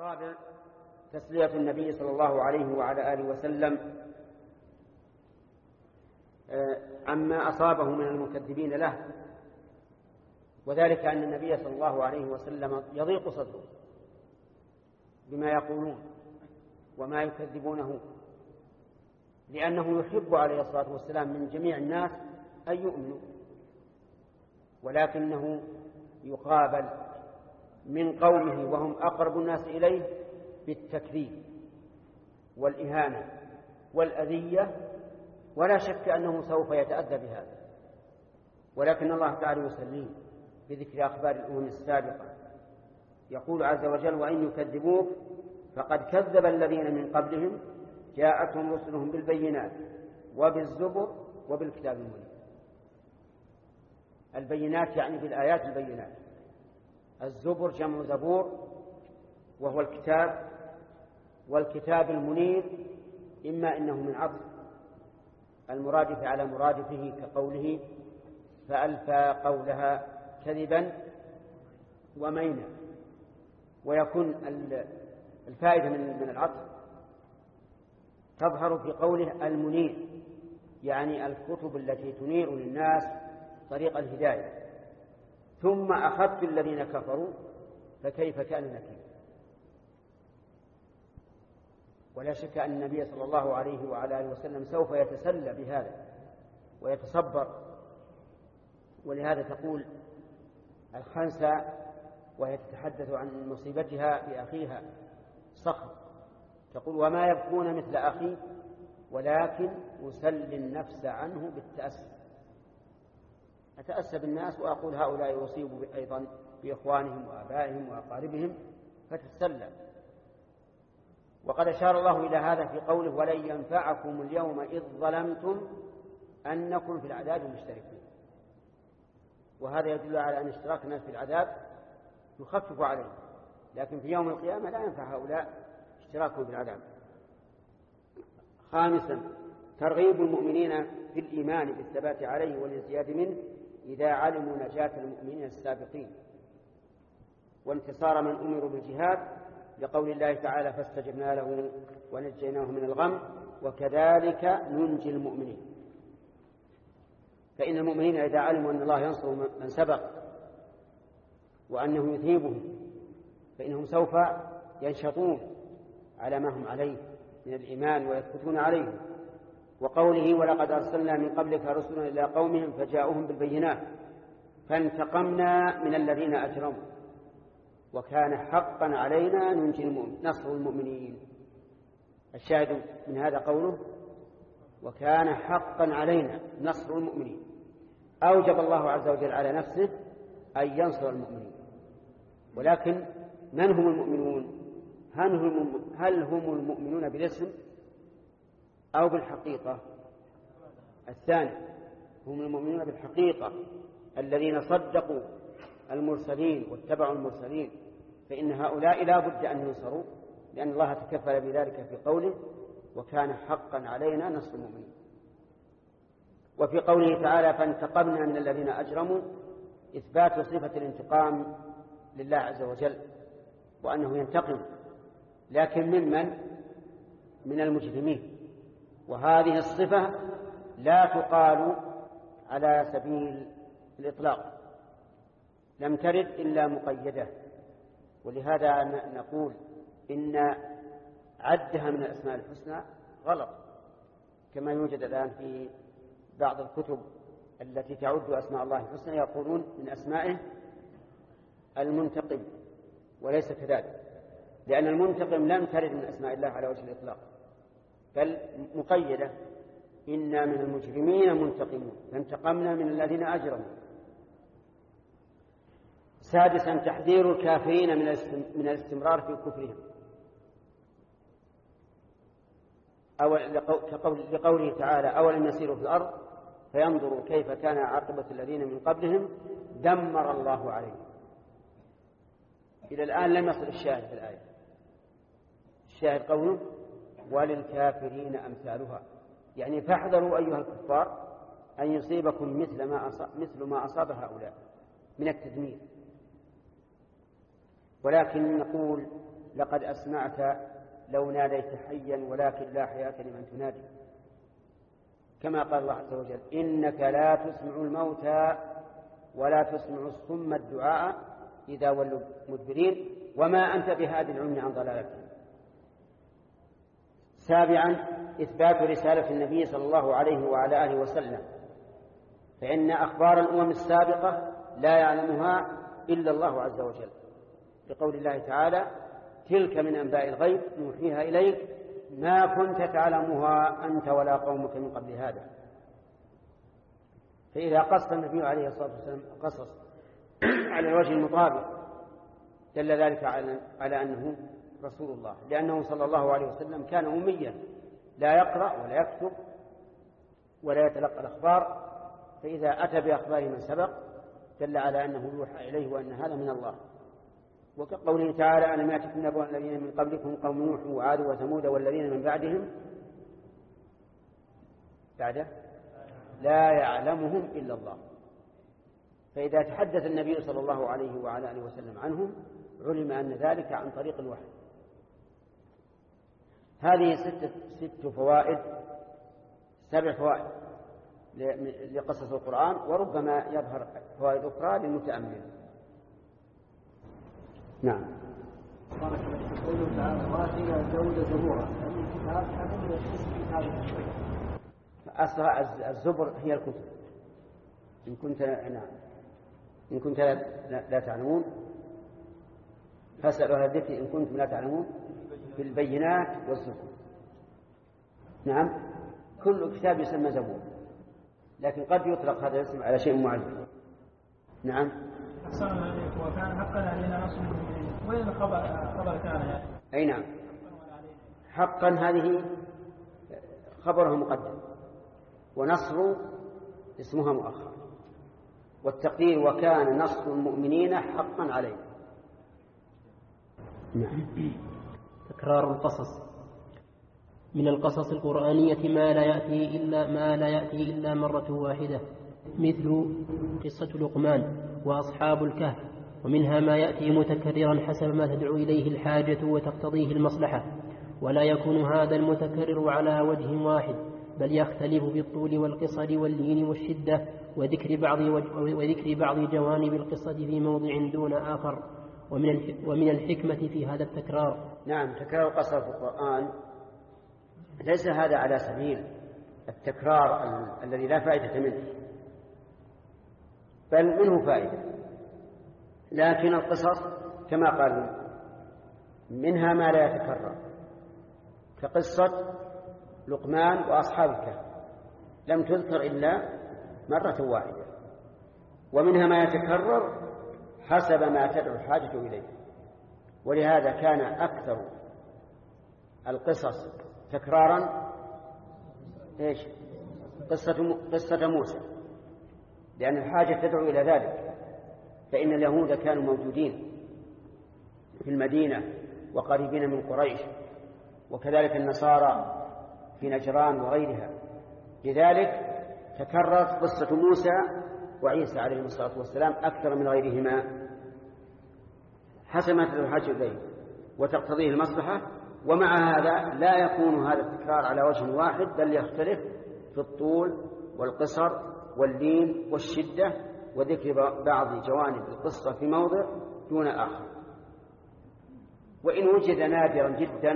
الرابع تسلية النبي صلى الله عليه وعلى آله وسلم. آه، عما أصابه من المكذبين له وذلك أن النبي صلى الله عليه وسلم يضيق صدره بما يقولون وما يكذبونه لأنه يحب عليه الصلاة والسلام من جميع الناس أن يؤمنوا ولكنه يقابل من قومه وهم أقرب الناس إليه بالتكذيب والإهانة والأذية ولا شك أنه سوف يتأذى بهذا. ولكن الله تعالى يسليه بذكر أخبار الأمم السابقة. يقول عز وجل وإن يكذبوك فقد كذب الذين من قبلهم جاءتهم رسلهم بالبينات وبالزبر وبالكتاب المنير البينات يعني بالآيات البينات. الزبر جمع زبور وهو الكتاب والكتاب المنير إما إنه من عطف المرادف على مرادفه كقوله فألفى قولها كذبا ومينا. ويكون الفائدة من العطف تظهر في قوله المنير يعني الكتب التي تنير للناس طريق الهداية. ثم أخذت الذين كفروا فكيف كان نكير ولا شك أن النبي صلى الله عليه وعلى آله وسلم سوف يتسلى بهذا ويتصبر. ولهذا تقول الخنسة وهي تتحدث عن مصيبتها بأخيها صخر تقول وما يبكون مثل أخي ولكن أسلي النفس عنه بالتأسف. أتأسى بالناس وأقول هؤلاء يصيبوا أيضا بإخوانهم وآبائهم وأقاربهم فتتسلى وقد أشار الله إلى هذا في قوله ولن ينفعكم اليوم إذ ظلمتم أنكم في العذاب مشتركون. وهذا يدل على أن اشتراك الناس في العذاب يخفف عليهم لكن في يوم القيامة لا ينفع هؤلاء اشتراكهم في العذاب. خامسا ترغيب المؤمنين في الإيمان بالثبات عليه والازدياد منه إذا علموا نجاة المؤمنين السابقين وانتصار من أمروا بالجهاد لقول الله تعالى فاستجبنا له ونجيناه من الغم وكذلك ننجي المؤمنين. فإن المؤمنين إذا علموا أن الله ينصر من سبق وأنه يثيبهم فإنهم سوف ينشطون على ما هم عليه من الإيمان ويثبتون عليه. وقوله ولقد أرسلنا من قبلك رسلا إلى قومهم فجاءوهم بالبينات فانتقمنا من الذين أجرموا وكان حقا علينا ننجي نصر المؤمنين. الشاهد من هذا قوله وكان حقا علينا نصر المؤمنين. أوجب الله عز وجل على نفسه أن ينصر المؤمنين. ولكن من هم المؤمنون؟ هل هم المؤمنون بالاسم؟ أو بالحقيقة. الثاني هم المؤمنون بالحقيقة الذين صدقوا المرسلين واتبعوا المرسلين فإن هؤلاء لا بد أن ينصروا لأن الله تكفل بذلك في قوله وكان حقا علينا نصر المؤمنين وفي قوله تعالى فانتقمنا من الذين أجرموا إثبات صفة الانتقام لله عز وجل وأنه ينتقم لكن ممن من المجرمين. وهذه الصفة لا تقال على سبيل الإطلاق لم ترد إلا مقيدة. ولهذا نقول إن عدها من الأسماء الحسنى غلط كما يوجد الآن في بعض الكتب التي تعد أسماء الله الحسنى يقولون من أسمائه المنتقم وليس كذلك لأن المنتقم لم ترد من أسماء الله على وجه الإطلاق. بل مقيدة. إنا من المجرمين منتقمون. فانتقمنا من الذين أجرموا. سادسا تحذير الكافرين من الاستمرار في كفرهم. أو لقوله تعالى أولم يسيروا في الأرض فينظروا كيف كان عاقبة الذين من قبلهم؟ دمر الله عليهم. إلى الآن لم يصل الشاهد في الآية. الشاهد قوله وللكافرين أمثالها. يعني فاحذروا أيها الكفار أن يصيبكم مثل ما أصاب, مثل ما أصاب هؤلاء من التدمير. ولكن نقول لقد أسمعت لو ناديت حيا ولكن لا حياة لمن تنادي. كما قال الله عز وجل إنك لا تسمع الموتى ولا تسمع الصم الدعاء إذا ولوا مدبرين وما أنت بهاد العمي عن ضلالتهم. سابعا إثبات رسالة النبي صلى الله عليه وعلى آله وسلم. فإن أخبار الأمم السابقة لا يعلمها إلا الله عز وجل. لقول الله تعالى تلك من أنباء الغيب نوحيها إليك. ما كنت تعلمها أنت ولا قومك من قبل هذا. فإذا قص النبي عليه الصلاة والسلام قصص على الوجه المطابق دل ذلك على أنه رسول الله لأنه صلى الله عليه وسلم كان أميا لا يقرأ ولا يكتب ولا يتلقى الأخبار فإذا أتى بأخبار من سبق دل على أنه يوحى إليه وأن هذا من الله. وكقوله تعالى ألم يأتكم نبأ الذين من قبلكم قوم نوح وعاد وثمود والذين من بعدهم؟ بعده لا يعلمهم إلا الله. فإذا تحدث النبي صلى الله عليه وعلى آله وسلم عنهم علم أن ذلك عن طريق الوحي. هذه ست, ست فوائد سبع فوائد لقصص القرآن وربما يظهر فوائد أخرى للمتأمل. نعم. بارك الله قوله تعالى الكتاب هذا اسم كتاب أصلها الزبر هي الكتب. إن كنت نعم. إن كنت لا, لا تعلمون فاسألوا أهل الذكر إن كنتم لا تعلمون في البينات والزبر نعم؟ كل كتاب يسمى زبور لكن قد يطلق هذا الاسم على شيء معين. نعم؟ أحسن عليك. وكان حقا علينا نصر وين الخبر خبر كان يعني؟ أي نعم. حقا هذه خبرها مقدم. ونصر اسمها مؤخر. والتقدير وكان نصر المؤمنين حقا عليه. نعم. تكرار القصص من القصص القرآنية ما لا يأتي إلا ما لا يأتي إلا مرة واحدة مثل قصة لقمان وأصحاب الكهف ومنها ما يأتي متكررا حسب ما تدعو إليه الحاجة وتقتضيه المصلحة ولا يكون هذا المتكرر على وجه واحد بل يختلف بالطول والقصر واللين والشدة وذكر بعض وذكر بعض جوانب القصة في موضع دون آخر ومن الحكمة في هذا التكرار. نعم تكرار القصر في القرآن. ليس هذا على سبيل التكرار الذي لا فائدة منه. بل منه فائدة. لكن القصص كما قالوا منها ما لا يتكرر. كقصة لقمان وأصحاب الكهف. لم تذكر إلا مرة واحدة. ومنها ما يتكرر حسب ما تدعو الحاجة إليه. ولهذا كان أكثر القصص تكرارا إيش؟ قصة قصة موسى. لأن الحاجة تدعو إلى ذلك. فإن اليهود كانوا موجودين في المدينة وقريبين من قريش وكذلك النصارى في نجران وغيرها. لذلك تكررت قصة موسى وعيسى عليه الصلاة والسلام أكثر من غيرهما. ما تدعو الحاجة إليه وتقتضيه المصلحة ومع هذا لا يكون هذا التكرار على وجه واحد بل يختلف في الطول والقصر واللين والشدة وذكر بعض جوانب القصة في موضع دون آخر. وإن وجد نادرا جدا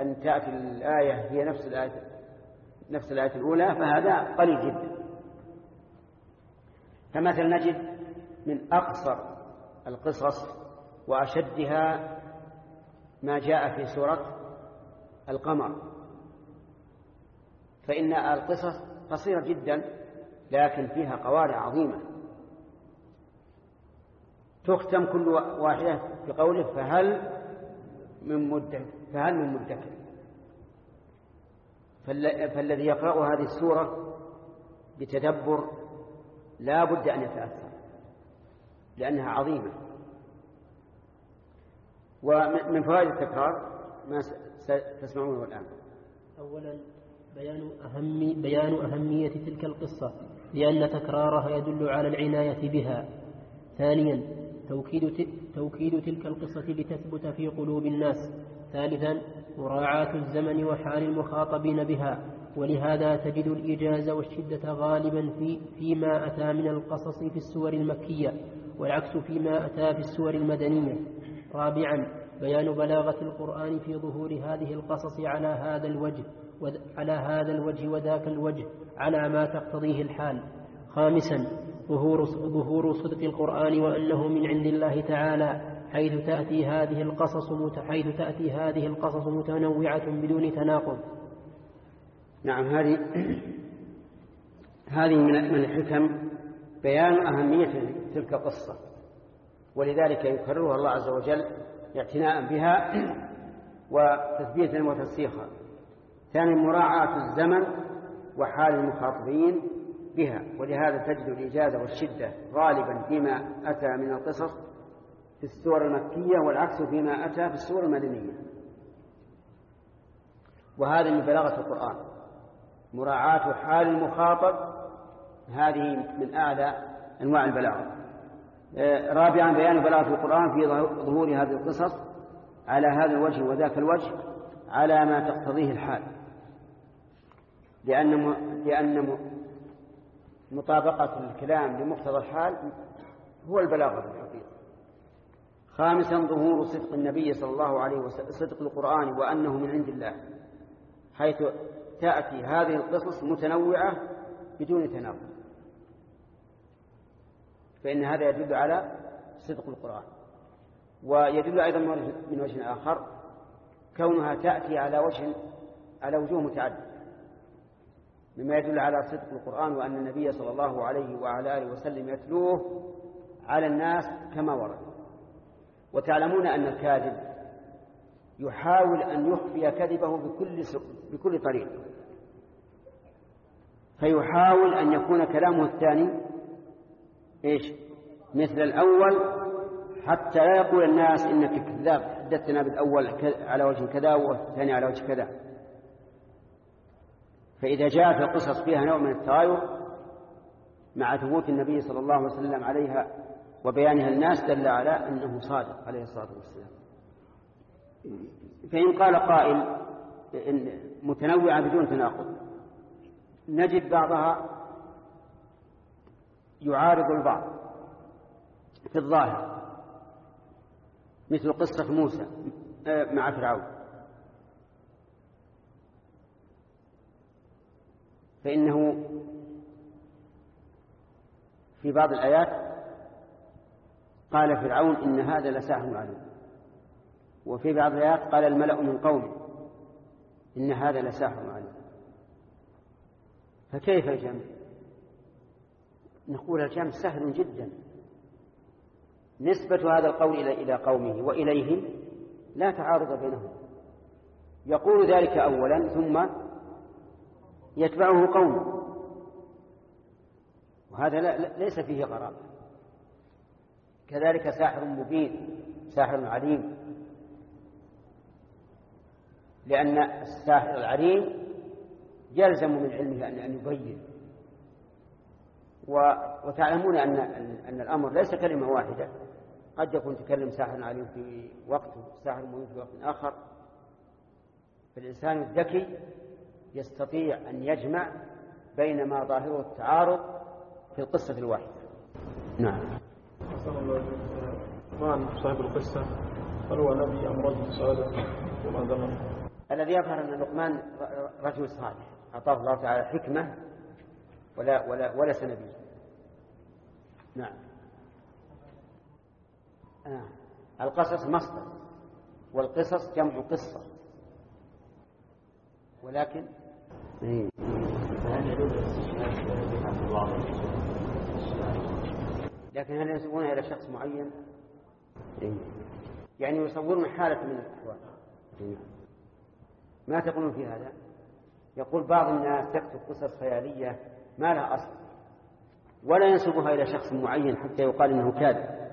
أن تأتي الآية هي نفس الآية نفس الآية الأولى فهذا قليل جدا. فمثلا نجد من أقصر القصص وأشدها ما جاء في سورة القمر. فإن القصص قصيرة جدا لكن فيها قوارع عظيمة. تختم كل واحدة بقوله فهل من مدة فهل من مدكر. فالذي يقرأ هذه السورة بتدبر لا بد أن يتأثر لأنها عظيمة. ومن فوائد التكرار ما تسمعونه الآن. أولا بيان أهم بيان أهمية تلك القصة لأن تكرارها يدل على العناية بها. ثانيا توكيد وتوكيد تلك القصة لتثبت في قلوب الناس. ثالثا مراعاة الزمن وحال المخاطبين بها. ولهذا تجد الإجازة والشدة غالبا في فيما أتى من القصص في السور المكية والعكس فيما أتى في السور المدنية. رابعا بيان بلاغة القرآن في ظهور هذه القصص على هذا الوجه على هذا الوجه وذاك الوجه على ما تقتضيه الحال خامسا ظهور ظهور صدق القرآن وأنه من عند الله تعالى حيث تأتي هذه القصص حيث تأتي هذه القصص متنوعة بدون تناقض. نعم هذه هذه من الحكم بيان أهمية تلك القصة ولذلك يكررها الله عز وجل اعتناء بها وتثبيتا وترسيخا ثانيا مراعاة الزمن وحال المخاطبين بها. ولهذا تجد الإجازة والشدة غالبا فيما أتى من القصص في السور المكية والعكس فيما أتى في السور المدنية. وهذا من بلاغة القرآن. مراعاة حال المخاطب هذه من أعلى أنواع البلاغة. رابعا بيان بلاغة القرآن في ظهور هذه القصص على هذا الوجه وذاك الوجه على ما تقتضيه الحال. لأن لأن مطابقة الكلام لمقتضى الحال هو البلاغة في الحقيقة. خامسا ظهور صدق النبي صلى الله عليه وسلم صدق القرآن وأنه من عند الله حيث تأتي هذه القصص متنوعة بدون تناقض. فإن هذا يدل على صدق القرآن. ويدل أيضا من وجه آخر كونها تأتي على وجه على وجوه متعددة. مما يدل على صدق القرآن وأن النبي صلى الله عليه وعلى آله وسلم يتلوه على الناس كما ورد. وتعلمون أن الكاذب يحاول أن يخفي كذبه بكل بكل طريق. فيحاول أن يكون كلامه الثاني إيش؟ مثل الأول حتى لا يقول الناس إنك كذاب حدثتنا بالأول على وجه كذا والثاني على وجه كذا. فإذا جاءت القصص فيها نوع من التغاير مع ثبوت النبي صلى الله عليه وسلم عليها وبيانها الناس دل على أنه صادق عليه الصلاة والسلام. فإن قال قائل متنوعة بدون تناقض نجد بعضها يعارض البعض في الظاهر مثل قصة موسى آه، مع فرعون. فإنه في بعض الآيات قال فرعون إن هذا لساحر عليم. وفي بعض الآيات قال الملأ من قومه إن هذا لساحر عليم. فكيف الجمع نقول الجمع سهل جدا. نسبة هذا القول إلى قومه وإليهم لا تعارض بينهم. يقول ذلك أولا ثم يتبعه قومه وهذا لا ليس فيه غرابة. كذلك ساحر مبين ساحر عليم. لأن الساحر العليم يلزم من علمه أن يبين. وتعلمون أن أن الأمر ليس كلمة واحدة. قد يكون تكلم ساحر عليم في وقت ساحر مبين في وقت آخر. فالإنسان الذكي يستطيع أن يجمع بين ما ظاهره التعارض في القصة الواحدة. نعم. لقمان صاحب القصة. هل هو نبي أم رجل صالح وما الذي يظهر أن لقمان رجل صالح. أعطاه الله تعالى حكمة ولا ولا وليس نبي نعم آه. القصص مصدر والقصص جمع قصة ولكن. لكن هل ينسبونها إلى شخص معين؟ يعني يصورون حالة من الأحوال. ما تقولون في هذا؟ يقول بعض الناس تكتب قصص خيالية ما لها أصل. ولا ينسبها إلى شخص معين حتى يقال إنه كاذب.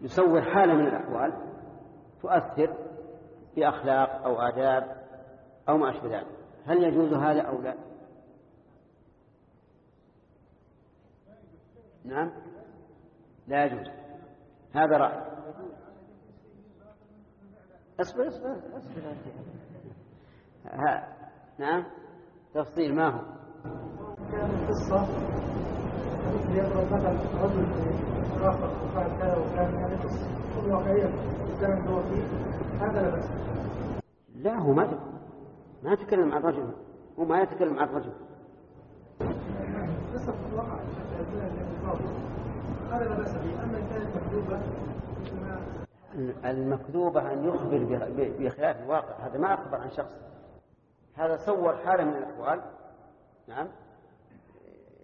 يصور حالة من الأحوال تؤثر بأخلاق أو آداب أو ما أشبه ذلك. هل يجوز هذا أو لا؟ نعم. لا يجوز. هذا رأي. اصبر اصبر اصبر. ها. نعم. تفصيل ما هو؟ مثل يضرب مثل رجل آخر وكان يعني قصة واقعية كان هو فيه هذا لا بأس لا هو ما ما تكلم عن رجل. هو ما يتكلم عن رجل. قصة وقع هذا لا بأس به أما المكذوبة أن يخبر بخلاف الواقع. هذا ما أخبر عن شخص. هذا صور حالة من الأحوال. نعم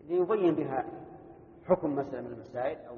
ليبين بها حكم مسألة من المسائل أو